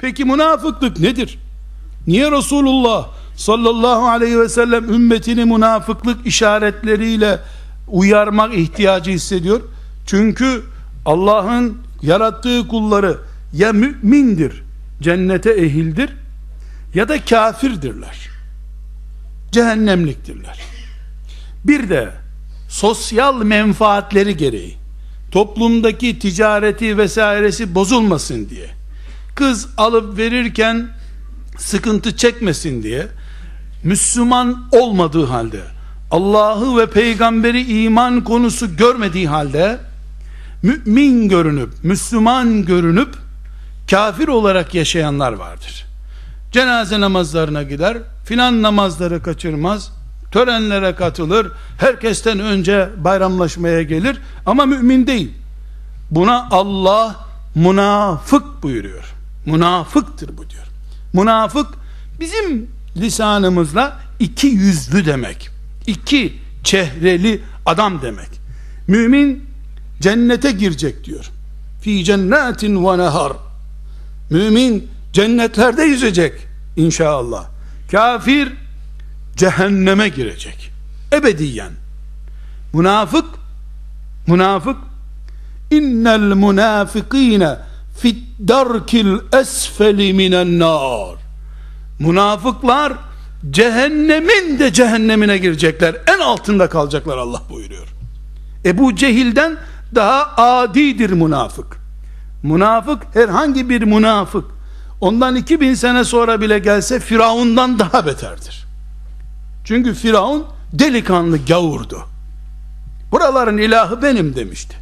Peki münafıklık nedir? Niye Resulullah sallallahu aleyhi ve sellem ümmetini münafıklık işaretleriyle uyarmak ihtiyacı hissediyor? Çünkü Allah'ın yarattığı kulları ya mümindir, cennete ehildir ya da kafirdirler. Cehennemliktirler. Bir de sosyal menfaatleri gereği toplumdaki ticareti vesairesi bozulmasın diye kız alıp verirken sıkıntı çekmesin diye Müslüman olmadığı halde Allah'ı ve peygamberi iman konusu görmediği halde mümin görünüp Müslüman görünüp kafir olarak yaşayanlar vardır. Cenaze namazlarına gider, filan namazları kaçırmaz, törenlere katılır, herkesten önce bayramlaşmaya gelir ama mümin değil. Buna Allah münafık buyuruyor. Münafıktır bu diyor. Münafık bizim lisanımızla iki yüzlü demek. İki çehreli adam demek. Mümin cennete girecek diyor. Fi cennetin ve nehar. Mümin cennetlerde yüzecek inşallah. Kafir cehenneme girecek. Ebediyen. Münafık münafık innel münafikine fit darkil esfeli minen nar. Münafıklar cehennemin de cehennemine girecekler. En altında kalacaklar Allah buyuruyor. Ebu Cehil'den daha adidir münafık. Münafık herhangi bir münafık ondan 2000 sene sonra bile gelse Firavundan daha beterdir. Çünkü Firavun delikanlı gavurdu. Buraların ilahı benim demişti.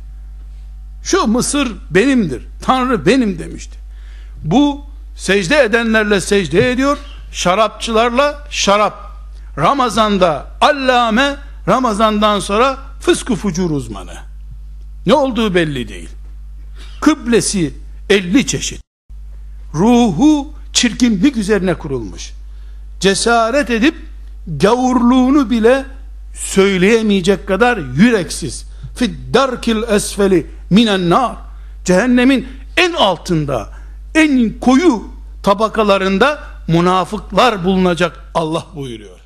Şu Mısır benimdir. Tanrı benim demişti. Bu secde edenlerle secde ediyor. Şarapçılarla şarap. Ramazanda allame, Ramazandan sonra fıskı fucur uzmanı. Ne olduğu belli değil. Kıblesi 50 çeşit. Ruhu çirkinlik üzerine kurulmuş. Cesaret edip gavurluğunu bile söyleyemeyecek kadar yüreksiz. Fiddarkil esfeli minen nar. Cehennemin en altında, en koyu tabakalarında münafıklar bulunacak Allah buyuruyor.